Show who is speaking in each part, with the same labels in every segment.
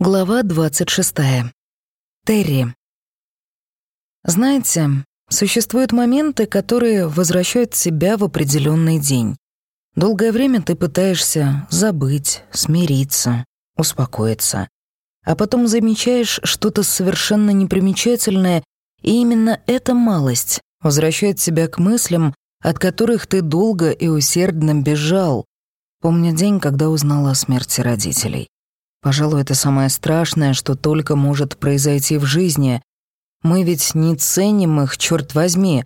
Speaker 1: Глава 26. Терри. Знаете, существуют моменты, которые возвращают себя в определенный день. Долгое время ты пытаешься забыть, смириться, успокоиться. А потом замечаешь что-то совершенно непримечательное, и именно эта малость возвращает тебя к мыслям, от которых ты долго и усердно бежал. Помню день, когда узнала о смерти родителей. Пожалуй, это самое страшное, что только может произойти в жизни. Мы ведь не ценим их, черт возьми.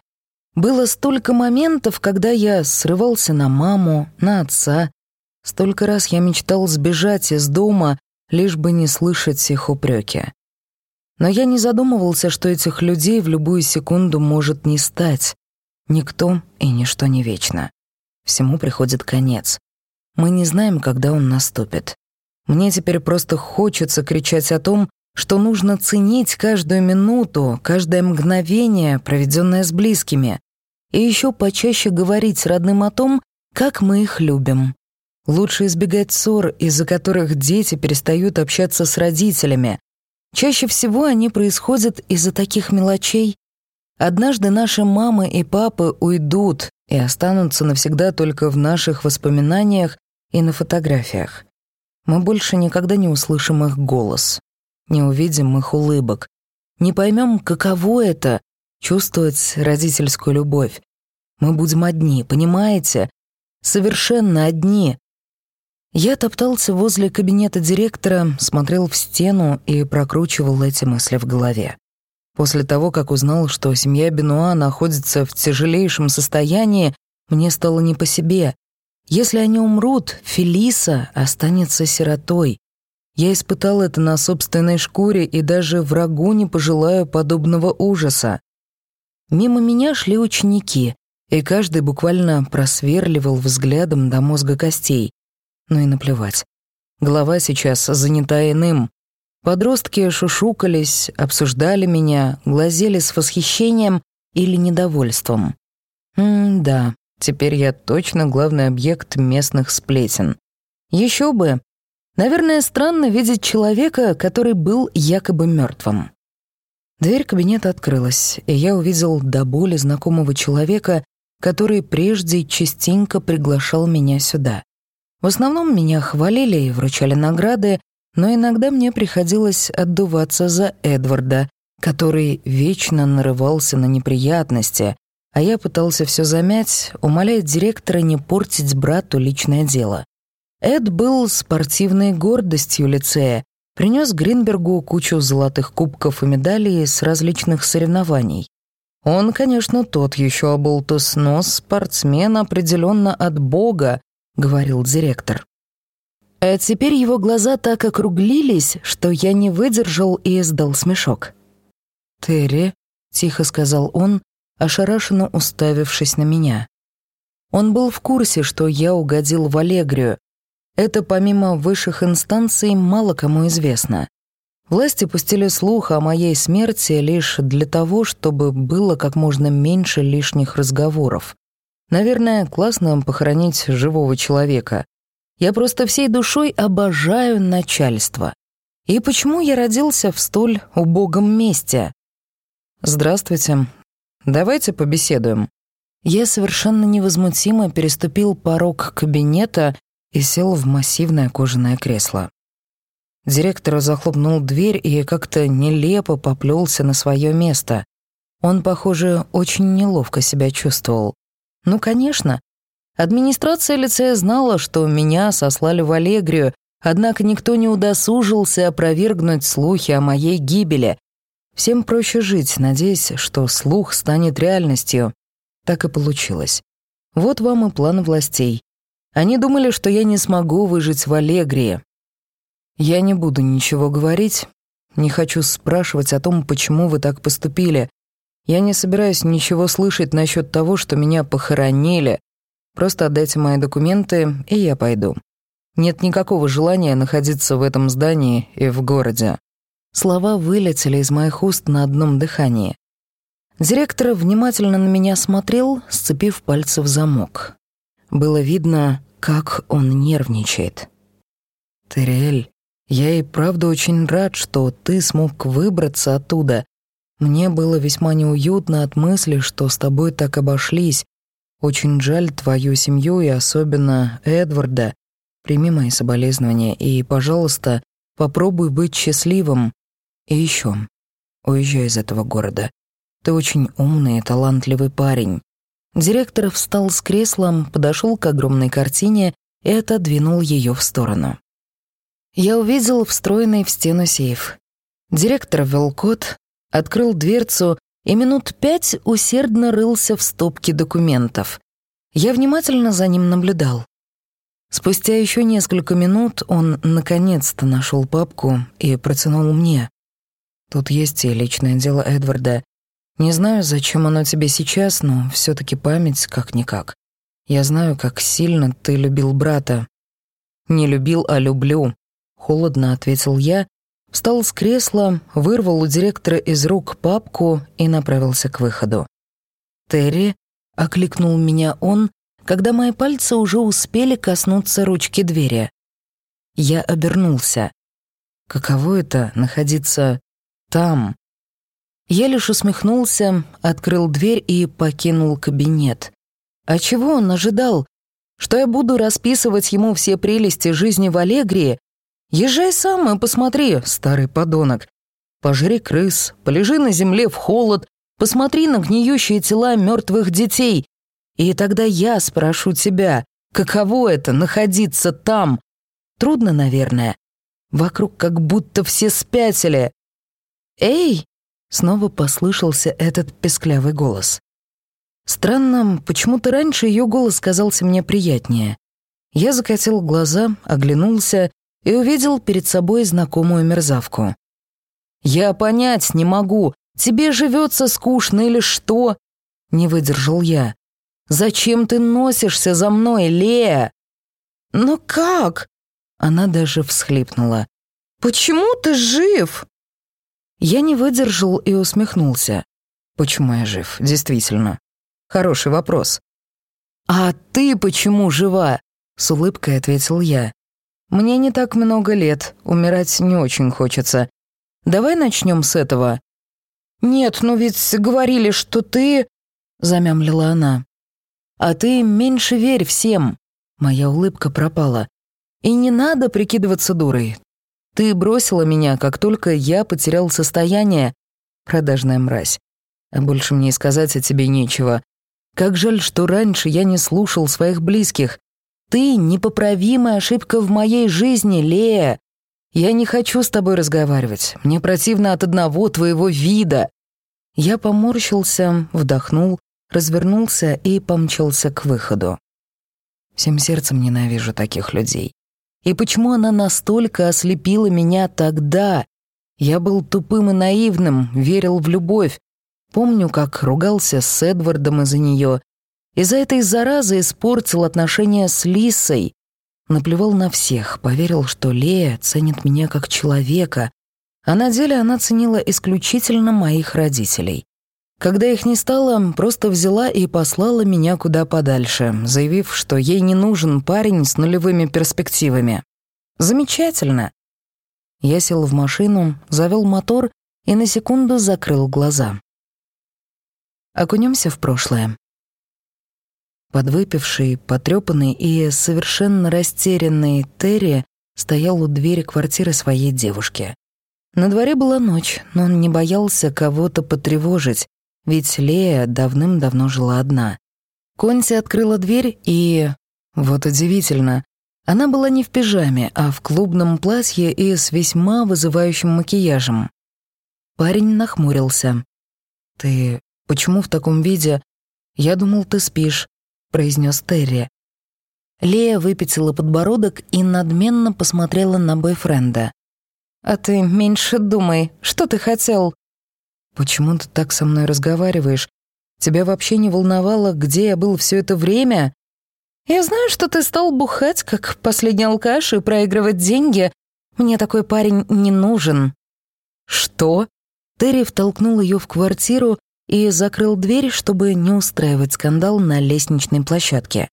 Speaker 1: Было столько моментов, когда я срывался на маму, на отца. Столько раз я мечтал сбежать из дома, лишь бы не слышать их упреки. Но я не задумывался, что этих людей в любую секунду может не стать. Никто и ничто не вечно. Всему приходит конец. Мы не знаем, когда он наступит. Мне теперь просто хочется кричать о том, что нужно ценить каждую минуту, каждое мгновение, проведенное с близкими, и еще почаще говорить родным о том, как мы их любим. Лучше избегать ссор, из-за которых дети перестают общаться с родителями. Чаще всего они происходят из-за таких мелочей. Однажды наши мамы и папы уйдут и останутся навсегда только в наших воспоминаниях и на фотографиях. Мы больше никогда не услышим их голос, не увидим их улыбок, не поймем, каково это — чувствовать родительскую любовь. Мы будем одни, понимаете? Совершенно одни. Я топтался возле кабинета директора, смотрел в стену и прокручивал эти мысли в голове. После того, как узнал, что семья Бенуа находится в тяжелейшем состоянии, мне стало не по себе. Если они умрут, Фелиса останется сиротой. Я испытал это на собственной шкуре и даже врагу не пожелаю подобного ужаса. Мимо меня шли ученики, и каждый буквально просверливал взглядом до мозга костей. Ну и наплевать. Голова сейчас занята иным. Подростки шушукались, обсуждали меня, глазели с восхищением или недовольством. М-да, Теперь я точно главный объект местных сплетен. Еще бы. Наверное, странно видеть человека, который был якобы мертвым. Дверь кабинета открылась, и я увидел до боли знакомого человека, который прежде частенько приглашал меня сюда. В основном меня хвалили и вручали награды, но иногда мне приходилось отдуваться за Эдварда, который вечно нарывался на неприятности, а я пытался все замять, умоляя директора не портить брату личное дело. Эд был спортивной гордостью лицея, принес Гринбергу кучу золотых кубков и медалей с различных соревнований. Он, конечно, тот еще оболтус, но спортсмен определенно от Бога, говорил директор. А теперь его глаза так округлились, что я не выдержал и издал смешок. «Терри», — тихо сказал он, ошарашенно уставившись на меня. Он был в курсе, что я угодил в Аллегрию. Это помимо высших инстанций мало кому известно. Власти пустили слух о моей смерти лишь для того, чтобы было как можно меньше лишних разговоров. Наверное, классно похоронить живого человека. Я просто всей душой обожаю начальство. И почему я родился в столь убогом месте? «Здравствуйте», Давайте побеседуем». Я совершенно невозмутимо переступил порог кабинета и сел в массивное кожаное кресло. Директор захлопнул дверь и как-то нелепо поплелся на свое место. Он, похоже, очень неловко себя чувствовал. Ну, конечно. Администрация лицея знала, что меня сослали в Аллегрию, однако никто не удосужился опровергнуть слухи о моей гибели, Всем проще жить, надеясь, что слух станет реальностью. Так и получилось. Вот вам и план властей. Они думали, что я не смогу выжить в Аллегрии. Я не буду ничего говорить, не хочу спрашивать о том, почему вы так поступили. Я не собираюсь ничего слышать насчет того, что меня похоронили. Просто отдайте мои документы, и я пойду. Нет никакого желания находиться в этом здании и в городе. Слова вылетели из моих уст на одном дыхании. Директор внимательно на меня смотрел, сцепив пальцы в замок. Было видно, как он нервничает. «Терриэль, Я и правда очень рад, что ты смог выбраться оттуда. Мне было весьма неуютно от мысли, что с тобой так обошлись. Очень жаль твою семью и особенно Эдварда. Прими мои соболезнования и, пожалуйста, попробуй быть счастливым. И еще, уезжай из этого города. Ты очень умный и талантливый парень. Директор встал с креслом, подошел к огромной картине и отодвинул ее в сторону. Я увидел встроенный в стену сейф. Директор ввел код, открыл дверцу и минут пять усердно рылся в стопке документов. Я внимательно за ним наблюдал. Спустя еще несколько минут он наконец-то нашел папку и протянул мне. Тут есть и личное дело Эдварда. Не знаю, зачем оно тебе сейчас, но все таки память как-никак. Я знаю, как сильно ты любил брата. Не любил, а люблю. Холодно ответил я, встал с кресла, вырвал у директора из рук папку и направился к выходу. «Терри», — окликнул меня он, когда мои пальцы уже успели коснуться ручки двери. Я обернулся. Каково это — находиться там? Я лишь усмехнулся, открыл дверь и покинул кабинет. А чего он ожидал? Что я буду расписывать ему все прелести жизни в Аллегрии Езжай сам и посмотри, старый подонок. Пожри крыс, полежи на земле в холод, посмотри на гниющие тела мертвых детей. И тогда я спрошу тебя, каково это находиться там? Трудно, наверное. Вокруг как будто все спятили. «Эй!» — снова послышался этот песклявый голос. Странно, почему-то раньше ее голос казался мне приятнее. Я закатил глаза, оглянулся и увидел перед собой знакомую мерзавку. «Я понять не могу, тебе живется скучно или что?» Не выдержал я. «Зачем ты носишься за мной, Лея?» «Но как?» Она даже всхлипнула. «Почему ты жив?» Я не выдержал и усмехнулся. «Почему я жив? Действительно. Хороший вопрос». «А ты почему жива?» — с улыбкой ответил я. Мне не так много лет, умирать не очень хочется. Давай начнем с этого». «Нет, ну ведь говорили, что ты...» — замямлила она. «А ты меньше верь всем». Моя улыбка пропала. «И не надо прикидываться дурой. Ты бросила меня, как только я потерял состояние. Продажная мразь. А больше мне сказать о тебе нечего. Как жаль, что раньше я не слушал своих близких. Ты — непоправимая ошибка в моей жизни, Лея. Я не хочу с тобой разговаривать. Мне противно от одного твоего вида». Я поморщился, вдохнул, развернулся и помчался к выходу. Всем сердцем ненавижу таких людей. И почему она настолько ослепила меня тогда? Я был тупым и наивным, верил в любовь. Помню, как ругался с Эдвардом из-за нее, из-за этой заразы испортил отношения с Лисой. Наплевал на всех, поверил, что Лея ценит меня как человека, а на деле она ценила исключительно моих родителей. Когда их не стало, просто взяла и послала меня куда подальше, заявив, что ей не нужен парень с нулевыми перспективами. Замечательно. Я сел в машину, завел мотор и на секунду закрыл глаза. Окунемся в прошлое. Подвыпивший, потрепанный и совершенно растерянный Терри стоял у двери квартиры своей девушки. На дворе была ночь, но он не боялся кого-то потревожить, ведь Лея давным-давно жила одна. Конти открыла дверь и... Вот удивительно. Она была не в пижаме, а в клубном платье и с весьма вызывающим макияжем. Парень нахмурился. «Ты почему в таком виде? Я думал, ты спишь произнес Терри. Лея выпятила подбородок и надменно посмотрела на бойфренда. «А ты меньше думай, что ты хотел?» «Почему ты так со мной разговариваешь? Тебя вообще не волновало, где я был все это время?» «Я знаю, что ты стал бухать, как последний алкаш, и проигрывать деньги. Мне такой парень не нужен». «Что?» Терри втолкнул ее в квартиру и закрыл дверь, чтобы не устраивать скандал на лестничной площадке.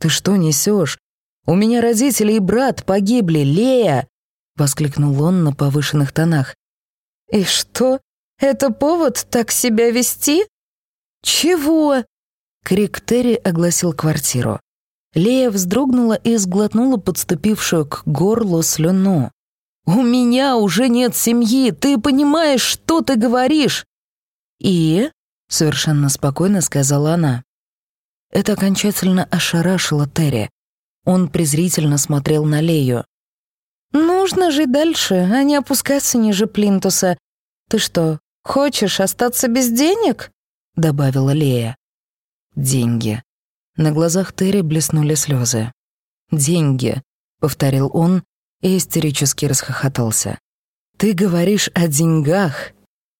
Speaker 1: «Ты что несешь? У меня родители и брат погибли, Лея! — воскликнул он на повышенных тонах.
Speaker 2: «И что? Это повод так себя вести?» «Чего?»
Speaker 1: Крик Терри огласил квартиру. Лея вздрогнула и сглотнула подступившую к горлу слюну. «У меня уже нет семьи, ты понимаешь, что ты говоришь?» «И?» — совершенно спокойно сказала она. Это окончательно ошарашило Терри. Он презрительно смотрел на Лею.
Speaker 2: «Нужно жить дальше, а не опускаться ниже плинтуса. Ты что, хочешь остаться без денег?»
Speaker 1: — добавила Лея. «Деньги». На глазах Терри блеснули слезы. «Деньги», — повторил он и истерически расхохотался. «Ты говоришь о деньгах?»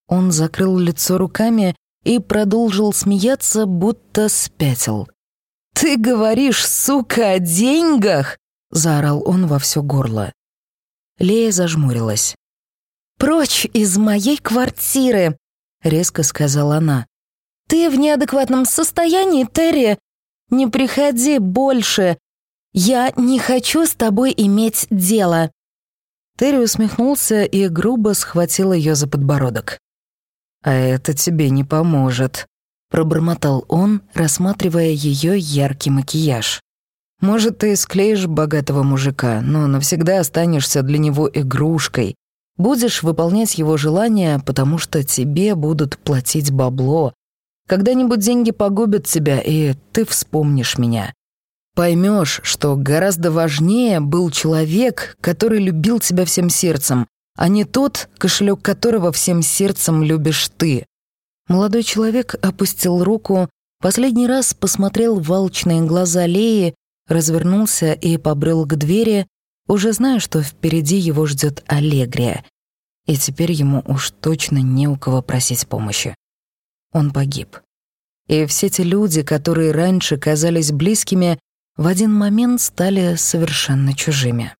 Speaker 1: Он закрыл лицо руками и продолжил смеяться, будто спятил. «Ты говоришь, сука, о деньгах?» — заорал он во все горло. Лея зажмурилась.
Speaker 2: «Прочь из моей квартиры!» — резко сказала она. «Ты в неадекватном состоянии, Терри? Не приходи больше! Я не хочу с тобой иметь дело!»
Speaker 1: Терри усмехнулся и грубо схватил ее за подбородок. «А это тебе не поможет», — пробормотал он, рассматривая ее яркий макияж. Может, ты склеишь богатого мужика, но навсегда останешься для него игрушкой. Будешь выполнять его желания, потому что тебе будут платить бабло. Когда-нибудь деньги погубят тебя, и ты вспомнишь меня. Поймешь, что гораздо важнее был человек, который любил тебя всем сердцем, а не тот, кошелек которого всем сердцем любишь ты. Молодой человек опустил руку, последний раз посмотрел в алчные глаза Леи развернулся и побрел к двери, уже зная, что впереди его ждет Аллегрия, и теперь ему уж точно не у кого просить помощи. Он погиб. И все те люди, которые раньше казались близкими, в один момент стали совершенно чужими.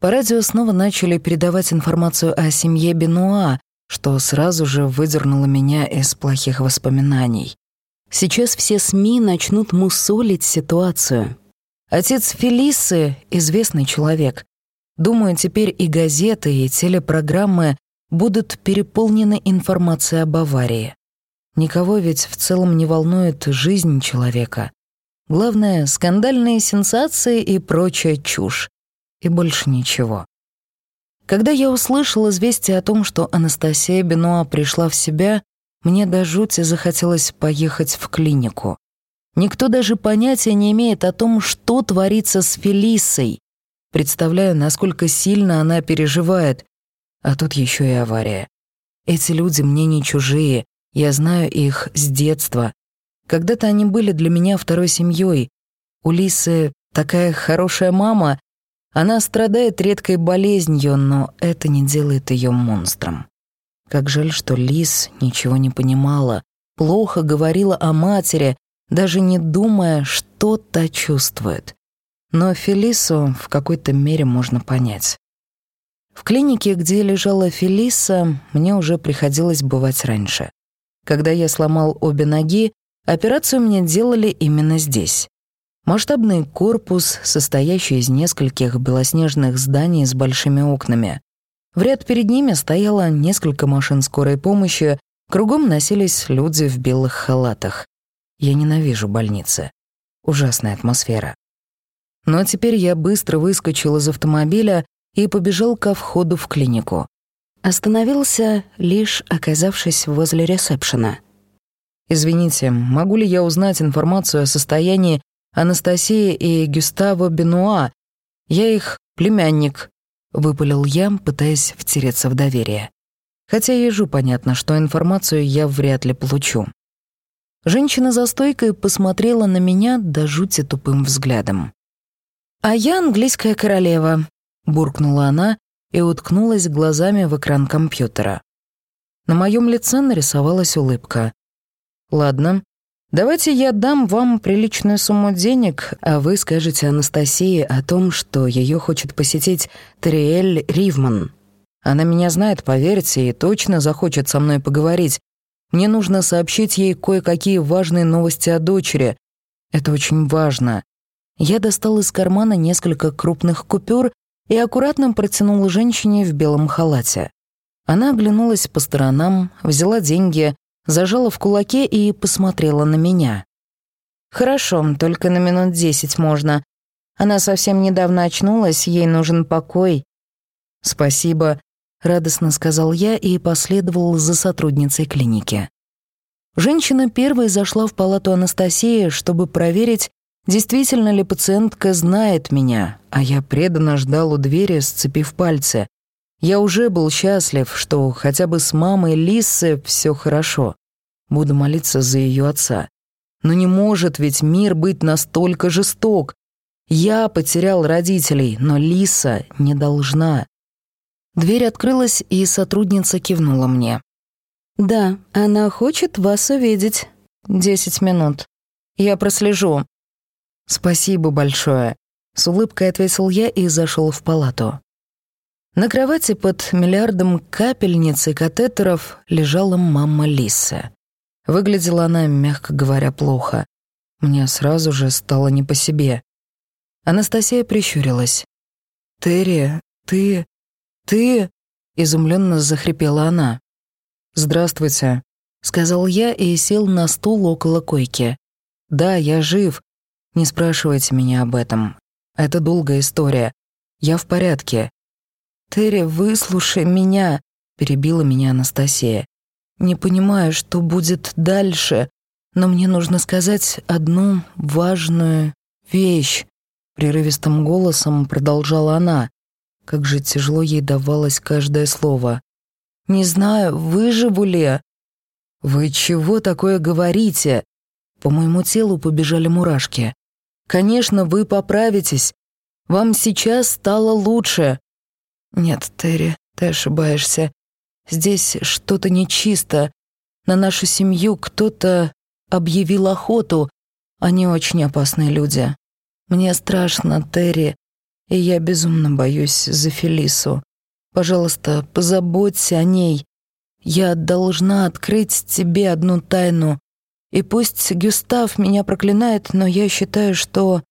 Speaker 1: По радио снова начали передавать информацию о семье Бенуа, что сразу же выдернуло меня из плохих воспоминаний. Сейчас все СМИ начнут мусолить ситуацию. Отец Фелисы — известный человек. Думаю, теперь и газеты, и телепрограммы будут переполнены информацией об аварии. Никого ведь в целом не волнует жизнь человека. Главное — скандальные сенсации и прочая чушь. И больше ничего. Когда я услышал известие о том, что Анастасия Бенуа пришла в себя, мне до жути захотелось поехать в клинику. Никто даже понятия не имеет о том, что творится с Фелисой. Представляю, насколько сильно она переживает. А тут еще и авария. Эти люди мне не чужие, я знаю их с детства. Когда-то они были для меня второй семьей. У Лисы такая хорошая мама, она страдает редкой болезнью, но это не делает ее монстром. Как жаль, что Лис ничего не понимала, плохо говорила о матери, даже не думая, что та чувствует. Но Фелису в какой-то мере можно понять. В клинике, где лежала Фелиса, мне уже приходилось бывать раньше. Когда я сломал обе ноги, операцию мне делали именно здесь. Масштабный корпус, состоящий из нескольких белоснежных зданий с большими окнами. В ряд перед ними стояло несколько машин скорой помощи, кругом носились люди в белых халатах. Я ненавижу больницы. Ужасная атмосфера. Но теперь я быстро выскочил из автомобиля и побежал ко входу в клинику. Остановился, лишь оказавшись возле ресепшена. «Извините, могу ли я узнать информацию о состоянии Анастасии и Гюставо Бенуа? Я их племянник, — выпалил я, пытаясь втереться в доверие. Хотя ежу понятно, что информацию я вряд ли получу. Женщина за стойкой посмотрела на меня до жути тупым взглядом. «А я английская королева», — буркнула она и уткнулась глазами в экран компьютера. На моем лице нарисовалась улыбка. «Ладно, Давайте я дам вам приличную сумму денег, а вы скажете Анастасии о том, что ее хочет посетить Триэль Ривман. Она меня знает, поверьте, и точно захочет со мной поговорить. Мне нужно сообщить ей кое-какие важные новости о дочери. Это очень важно. Я достал из кармана несколько крупных купюр и аккуратно протянул женщине в белом халате. Она оглянулась по сторонам, взяла деньги, зажала в кулаке и посмотрела на меня. «Хорошо, только на минут десять можно. Она совсем недавно очнулась, ей нужен покой». «Спасибо», — радостно сказал я и последовал за сотрудницей клиники. Женщина первой зашла в палату Анастасии, чтобы проверить, действительно ли пациентка знает меня, а я преданно ждал у двери, сцепив пальцы. Я уже был счастлив, что хотя бы с мамой Лисы все хорошо. Буду молиться за ее отца. Но не может ведь мир быть настолько жесток. Я потерял родителей, но Лиса не должна. Дверь открылась, и сотрудница кивнула мне. «Да, она хочет вас увидеть. Десять минут. Я прослежу». «Спасибо большое», — с улыбкой ответил я и зашел в палату. На кровати под миллиардом капельниц и катетеров лежала мама Лисы. Выглядела она, мягко говоря, плохо. Мне сразу же стало не по себе. Анастасия прищурилась. «Терри, ты... ты...» — изумленно захрипела она. «Здравствуйте», — сказал я и сел на стул около койки. «Да, я жив. Не спрашивайте меня об этом. Это долгая история. Я в порядке». «Терри, выслушай меня», — перебила меня Анастасия. «Не понимаю, что будет дальше, но мне нужно сказать одну важную вещь», — прерывистым голосом продолжала она. Как же тяжело ей давалось каждое слово. Не знаю, выживу ли. Вы чего такое говорите? По моему телу побежали мурашки. Конечно, вы поправитесь. Вам сейчас стало лучше. Нет, Терри, ты ошибаешься. Здесь что-то нечисто. На нашу семью кто-то объявил охоту. Они очень опасные люди. Мне страшно, Терри, и я безумно боюсь за Фелису. Пожалуйста, позаботься о ней. Я должна открыть тебе одну тайну. И пусть Гюстав меня проклинает, но я считаю, что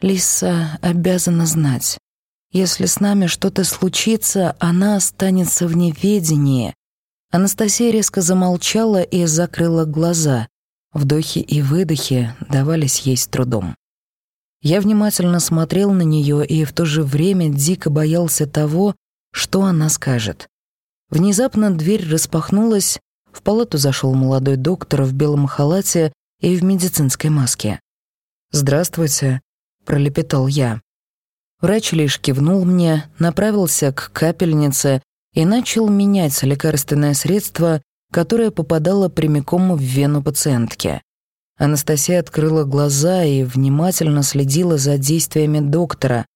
Speaker 1: Лиса обязана знать. Если с нами что-то случится, она останется в неведении. Анастасия резко замолчала и закрыла глаза. Вдохи и выдохи давались ей с трудом. Я внимательно смотрел на нее и в то же время дико боялся того, что она скажет. Внезапно дверь распахнулась, в палату зашел молодой доктор в белом халате и в медицинской маске. «Здравствуйте», — пролепетал я. Врач лишь кивнул мне, направился к капельнице и начал менять лекарственное средство, которое попадало прямиком в вену пациентки. Анастасия открыла глаза и внимательно следила за действиями доктора.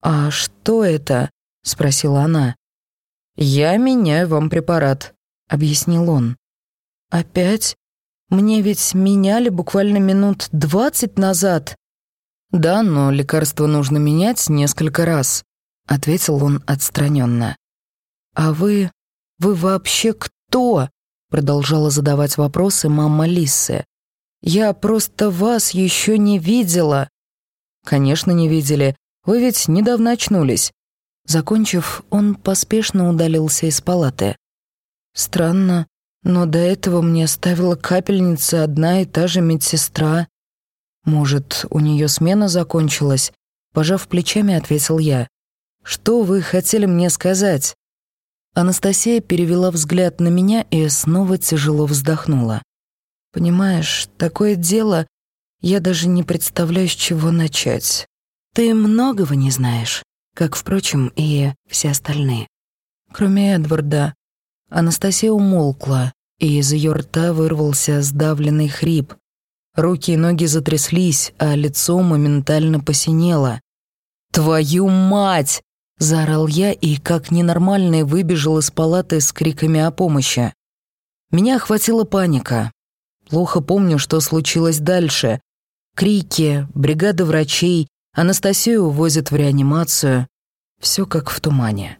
Speaker 1: «А что это?» — спросила она. «Я меняю вам препарат», — объяснил он. «Опять? Мне ведь меняли буквально минут двадцать назад». «Да, но лекарство нужно менять несколько раз», — ответил он отстраненно. «А вы... вы вообще кто?» — продолжала задавать вопросы мама Лисы. «Я просто вас еще не видела». «Конечно, не видели. Вы ведь недавно очнулись. Закончив, он поспешно удалился из палаты. Странно, но до этого мне ставила капельница одна и та же медсестра. Может, у нее смена закончилась? Пожав плечами, ответил я. Что вы хотели мне сказать? Анастасия перевела взгляд на меня и снова тяжело вздохнула. Понимаешь, такое дело, я даже не представляю, с чего начать. Ты многого не знаешь как, впрочем, и все остальные. Кроме Эдварда, Анастасия умолкла, и из ее рта вырвался сдавленный хрип. Руки и ноги затряслись, а лицо моментально посинело. «Твою мать!» — заорал я и, как ненормальный, выбежал из палаты с криками о помощи. Меня охватила паника. Плохо помню, что случилось дальше. Крики, бригада врачей, Анастасию увозят в реанимацию. Все как в тумане.